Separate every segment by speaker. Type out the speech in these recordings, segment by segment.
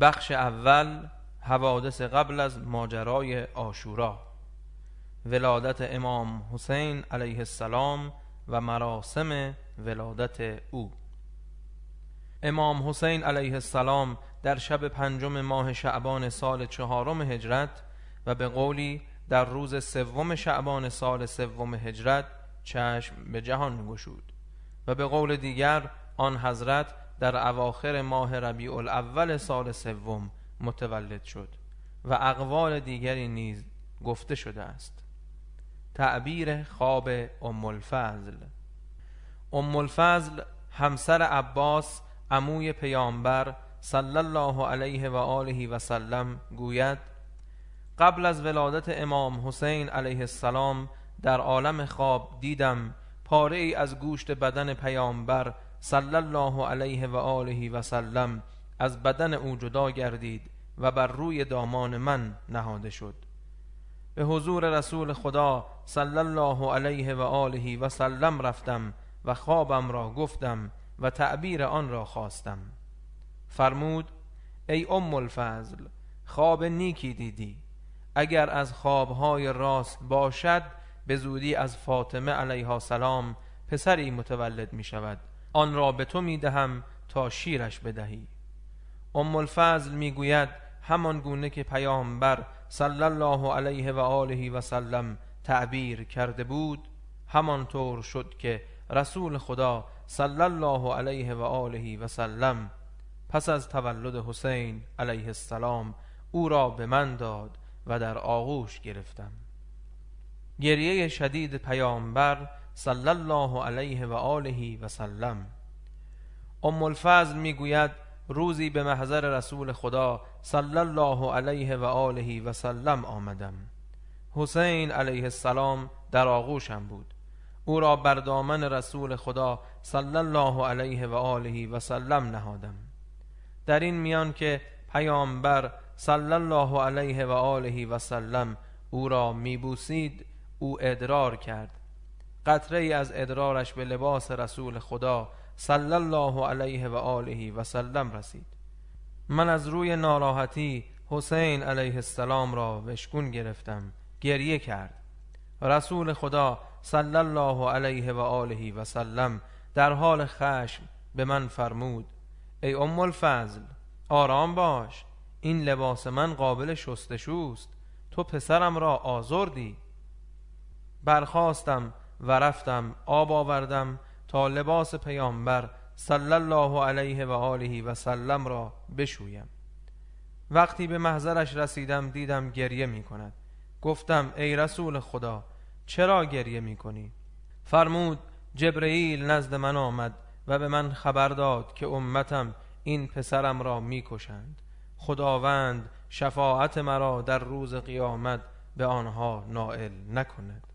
Speaker 1: بخش اول حوادث قبل از ماجرای آشورا. ولادت امام حسین علیه السلام و مراسم ولادت او. امام حسین علیه السلام در شب پنجم ماه شعبان سال چهارم هجرت و به قولی در روز سوم شعبان سال سوم هجرت چشم به جهان گشود و به قول دیگر آن حضرت در اواخر ماه ربیع الاول سال سوم متولد شد و اقوال دیگری نیز گفته شده است. تعبیر خواب ام الفضل ام الفضل همسر عباس عموی پیامبر صلی الله علیه و آله و سلم گوید قبل از ولادت امام حسین علیه السلام در عالم خواب دیدم پاره ای از گوشت بدن پیامبر صلی الله علیه و آله و سلم از بدن او جدا گردید و بر روی دامان من نهاده شد. به حضور رسول خدا صلی الله علیه و آله و سلم رفتم و خوابم را گفتم و تعبیر آن را خواستم. فرمود ای ام الفضل خواب نیکی دیدی. اگر از خوابهای راست باشد به زودی از فاطمه علیها سلام پسری متولد می شود آن را به تو می دهم تا شیرش بدهی. ام الفضل می گوید همان گونه که پیامبر صلی الله علیه و آله و سلم تعبیر کرده بود همانطور شد که رسول خدا صلی الله علیه و آله و سلم پس از تولد حسین علیه السلام او را به من داد و در آغوش گرفتم. گریه شدید پیامبر صلی الله علیه و آله و سلم. ام الفضل می‌گوید روزی به محضر رسول خدا صلی الله علیه و آله و سلم آمدم. حسین علیه السلام در آغوشم بود. او را بر دامن رسول خدا صلی الله علیه و آله و سلم نهادم. در این میان که پیامبر صلی الله علیه و آله و سلم او را میبوسید او ادرار کرد. قطره ای از ادرارش به لباس رسول خدا صلی الله علیه و آله و سلم رسید. من از روی ناراحتی حسین علیه السلام را وشکون گرفتم. گریه کرد. رسول خدا صلی الله علیه و آله و سلم در حال خشم به من فرمود ای ام الفضل آرام باش. این لباس من قابل شستشوست. تو پسرم را آزردی. برخواستم و رفتم آب آوردم تا لباس پیامبر صلی الله علیه و آله و سلم را بشویم. وقتی به محضرش رسیدم دیدم گریه می کند. گفتم ای رسول خدا چرا گریه می کنی؟ فرمود جبرئیل نزد من آمد و به من خبر داد که امتم این پسرم را می کشند. خداوند شفاعت مرا در روز قیامت به آنها نائل نکند.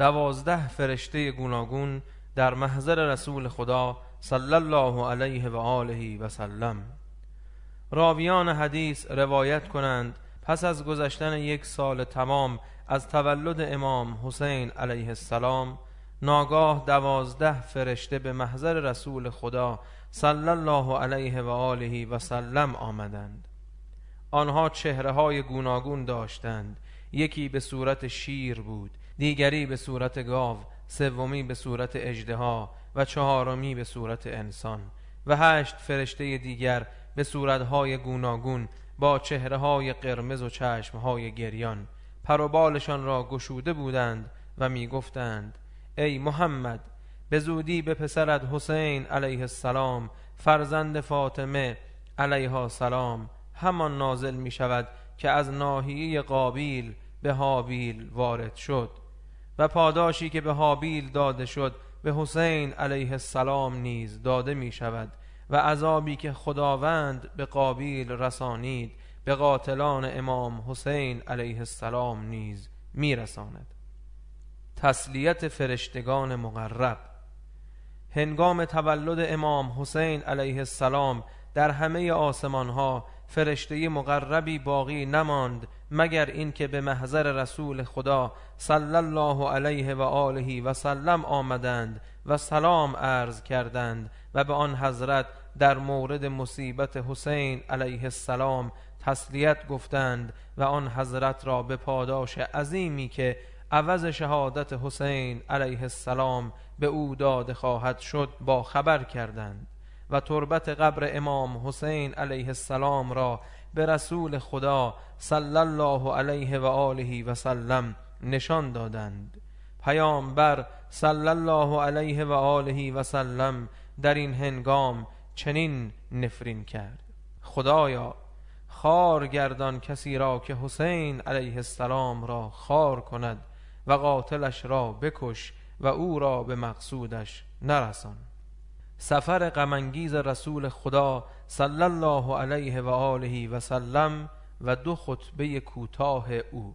Speaker 1: دوازده فرشته گوناگون در محضر رسول خدا صلی الله علیه و آله و سلم. راویان حدیث روایت کنند پس از گذشتن یک سال تمام از تولد امام حسین علیه السلام ناگاه دوازده فرشته به محضر رسول خدا صلی الله علیه و آله و سلم آمدند. آنها چهره های گوناگون داشتند. یکی به صورت شیر بود. دیگری به صورت گاو سومی به صورت اجدها و چهارمی به صورت انسان و هشت فرشته دیگر به صورتهای گوناگون با چهره های قرمز و چشم های گریان پروبالشان را گشوده بودند و می گفتند ای محمد به زودی به پسرت حسین علیه السلام فرزند فاطمه علیها السلام همان نازل می شود که از ناحیه قابیل به حابیل وارد شد. و پاداشی که به حابیل داده شد به حسین علیه السلام نیز داده می شود و عذابی که خداوند به قابیل رسانید به قاتلان امام حسین علیه السلام نیز می رساند. تسلیت فرشتگان مقرب. هنگام تولد امام حسین علیه السلام در همه آسمان ها فرشته مقربی باقی نماند مگر اینکه به محضر رسول خدا صلی الله علیه و آله و سلم آمدند و سلام عرض کردند و به آن حضرت در مورد مصیبت حسین علیه السلام تسلیت گفتند و آن حضرت را به پاداش عظیمی که عوض شهادت حسین علیه السلام به او داده خواهد شد با خبر کردند. و تربت قبر امام حسین علیه السلام را به رسول خدا صلی الله علیه و آله و سلم نشان دادند. پیامبر صلی الله علیه و آله و سلم در این هنگام چنین نفرین کرد. خدایا خار گردان کسی را که حسین علیه السلام را خار کند و قاتلش را بکش و او را به مقصودش نرسان. سفر غمانگیز رسول خدا صلی الله علیه و آله و سلم و دو خطبه کوتاه او.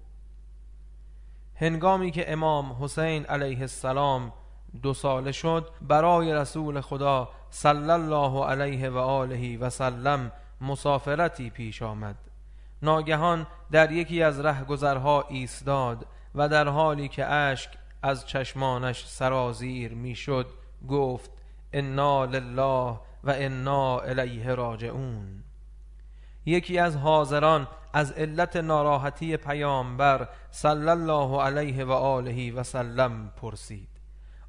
Speaker 1: هنگامی که امام حسین علیه السلام دو ساله شد برای رسول خدا صلی الله علیه و آله و سلم مسافرتی پیش آمد. ناگهان در یکی از رهگذرها ایستاد و در حالی که اشک از چشمانش سرازیر می‌شد گفت انا لله و انا الیه راجعون یکی از حاضران از علت ناراحتی پیامبر صلی الله علیه و آله و سلم پرسید.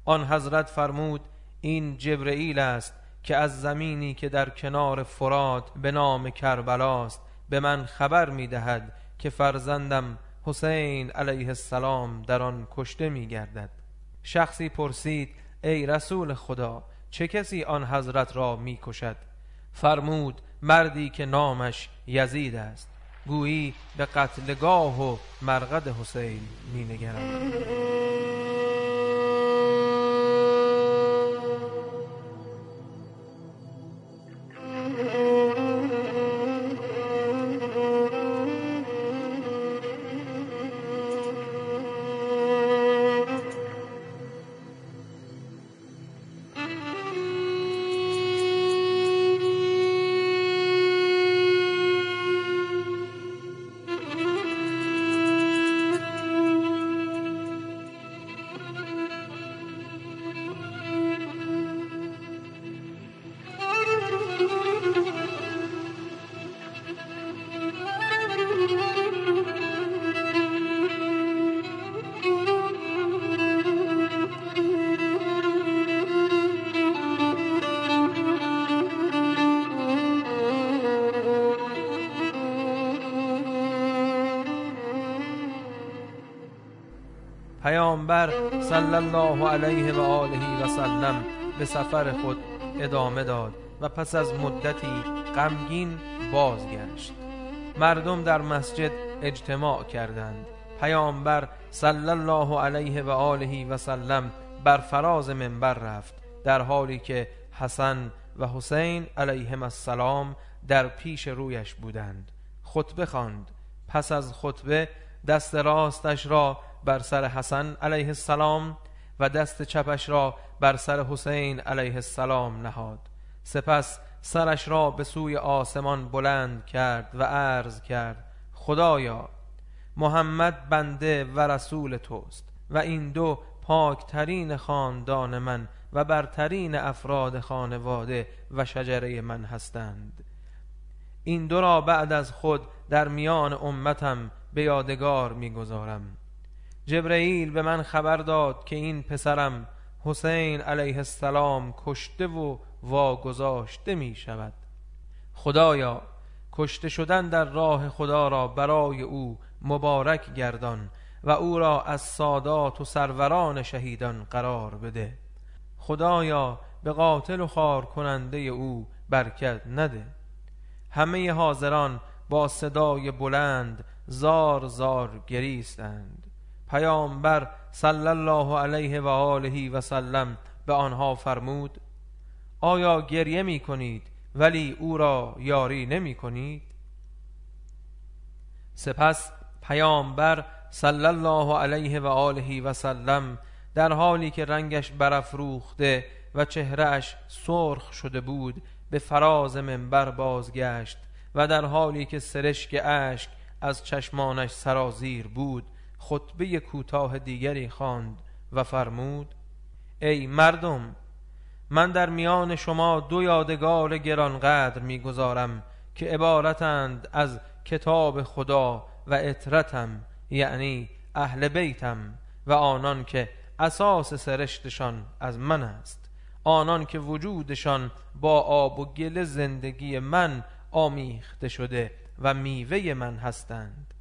Speaker 1: آن حضرت فرمود این جبرئیل است که از زمینی که در کنار فرات به نام کربلاست به من خبر می دهد که فرزندم حسین علیه السلام در آن کشته می گردد شخصی پرسید ای رسول خدا چه کسی آن حضرت را می کشد فرمود مردی که نامش یزید است. گویی به قتلگاه و مرقد حسین می پیامبر صلی الله علیه و آله و سلم به سفر خود ادامه داد و پس از مدتی غمگین بازگشت. مردم در مسجد اجتماع کردند. پیامبر صلی الله علیه و آله و سلم بر فراز منبر رفت در حالی که حسن و حسین علیهم السلام در پیش رویش بودند. خطبه خواند. پس از خطبه دست راستش را بر سر حسن علیه السلام و دست چپش را بر سر حسین علیه السلام نهاد. سپس سرش را به سوی آسمان بلند کرد و عرض کرد خدایا محمد بنده و رسول توست و این دو پاکترین خاندان من و برترین افراد خانواده و شجره من هستند. این دو را بعد از خود در میان امتم به یادگار می‌گذارم. جبرئیل به من خبر داد که این پسرم حسین علیه السلام کشته و واگذاشته می شود. خدایا کشته شدن در راه خدا را برای او مبارک گردان و او را از سادات و سروران شهیدان قرار بده. خدایا به قاتل و خار کننده او برکت نده. همه حاضران با صدای بلند زار زار گریستند. پیامبر صلی الله علیه و آله و سلم به آنها فرمود آیا گریه می کنید ولی او را یاری نمی کنید؟ سپس پیامبر صلی الله علیه و آله و سلم در حالی که رنگش برافروخته و چهرهش سرخ شده بود به فراز منبر بازگشت و در حالی که سرشک اشک از چشمانش سرازیر بود خطبه کوتاه دیگری خواند و فرمود ای مردم من در میان شما دو یادگار گرانقدر می‌گذارم که عبارتند از کتاب خدا و اطرتم یعنی اهل بیتم و آنان که اساس سرشتشان از من است. آنان که وجودشان با آب و گل زندگی من آمیخته شده و میوه من هستند.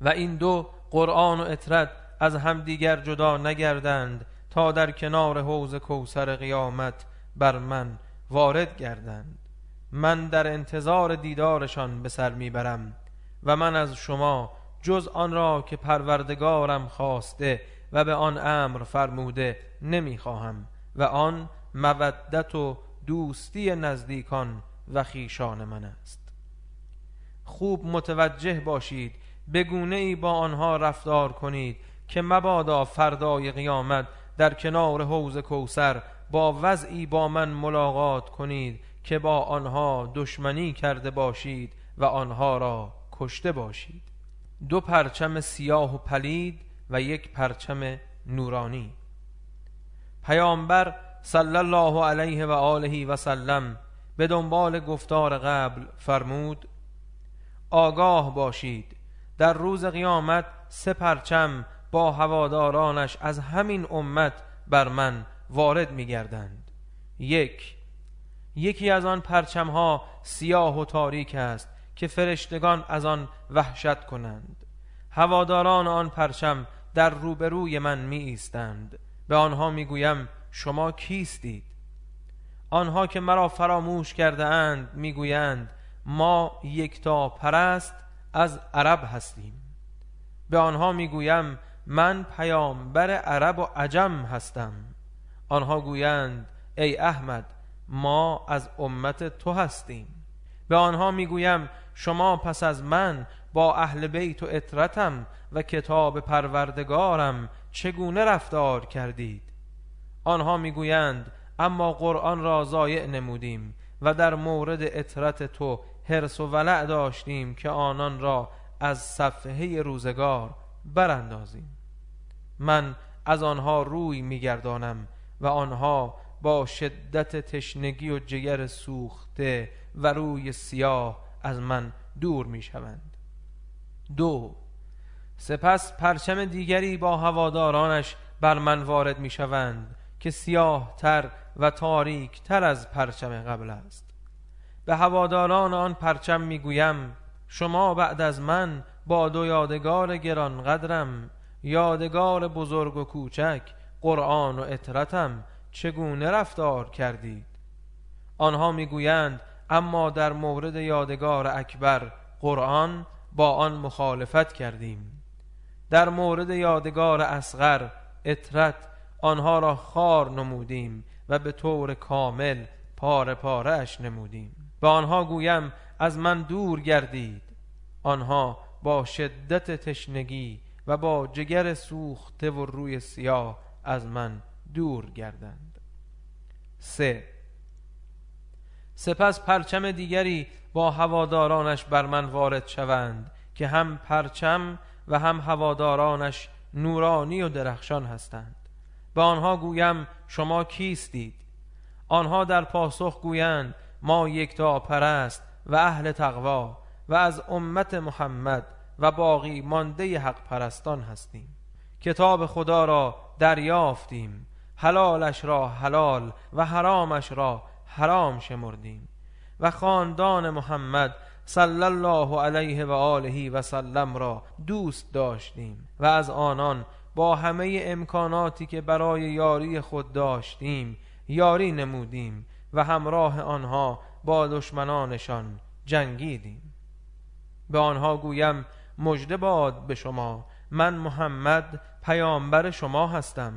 Speaker 1: و این دو قرآن و اطرت از همدیگر جدا نگردند تا در کنار حوز کوسر قیامت بر من وارد گردند. من در انتظار دیدارشان به سر می‌برم و من از شما جز آن را که پروردگارم خواسته و به آن امر فرموده نمی‌خواهم و آن مودت و دوستی نزدیکان و خیشان من است. خوب متوجه باشید بگونه ای با آنها رفتار کنید که مبادا فردای قیامت در کنار حوز کوسر با وضعی با من ملاقات کنید که با آنها دشمنی کرده باشید و آنها را کشته باشید. دو پرچم سیاه و پلید و یک پرچم نورانی. پیامبر صلی الله علیه و آله و سلم به دنبال گفتار قبل فرمود آگاه باشید در روز قیامت سه پرچم با هوادارانش از همین امت بر من وارد می گردند یک یکی از آن پرچم ها سیاه و تاریک است که فرشتگان از آن وحشت کنند. هواداران آن پرچم در روبروی من می ایستند به آنها می گویم شما کیستید؟ آنها که مرا فراموش کرده اند می گویند ما یکتا پرست از عرب هستیم. به آنها می گویم من پیامبر عرب و عجم هستم. آنها گویند ای احمد ما از امت تو هستیم. به آنها می‌گویم شما پس از من با اهل بیت و اطرتم و کتاب پروردگارم چگونه رفتار کردید؟ آنها می‌گویند اما قرآن را ضایع نمودیم و در مورد اطرت تو حرس و ولع داشتیم که آنان را از صفحه روزگار براندازیم. من از آنها روی میگردانم و آنها با شدت تشنگی و جگر سوخته و روی سیاه از من دور می‌شوند. دو سپس پرچم دیگری با هوادارانش بر من وارد می‌شوند که سیاه تر و تاریک تر از پرچم قبل است. به هواداران آن پرچم می‌گویم شما بعد از من با دو یادگار گرانقدرم یادگار بزرگ و کوچک قرآن و اطرتم چگونه رفتار کردید؟ آنها می‌گویند اما در مورد یادگار اکبر قرآن با آن مخالفت کردیم. در مورد یادگار اصغر اطرت آنها را خار نمودیم و به طور کامل پاره پاره اش نمودیم. به آنها گویم از من دور گردید. آنها با شدت تشنگی و با جگر سوخته و روی سیاه از من دور گردند. سه. سپس پرچم دیگری با هوادارانش بر من وارد شوند که هم پرچم و هم هوادارانش نورانی و درخشان هستند. به آنها گویم شما کیستید؟ آنها در پاسخ گویند ما یکتا پرست و اهل تقوا و از امت محمد و باقی مانده حق پرستان هستیم. کتاب خدا را دریافتیم. حلالش را حلال و حرامش را حرام شمردیم. و خاندان محمد صلی الله علیه و آله و سلم را دوست داشتیم و از آنان با همه امکاناتی که برای یاری خود داشتیم یاری نمودیم و همراه آنها با دشمنانشان جنگیدیم. به آنها گویم مژده باد به شما من محمد پیامبر شما هستم.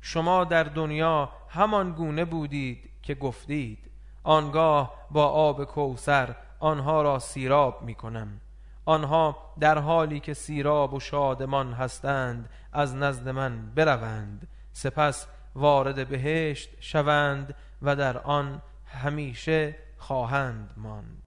Speaker 1: شما در دنیا همان گونه بودید که گفتید. آنگاه با آب کوسر آنها را سیراب می کنم آنها در حالی که سیراب و شادمان هستند از نزد من بروند. سپس وارد بهشت شوند و در آن همیشه خواهند ماند.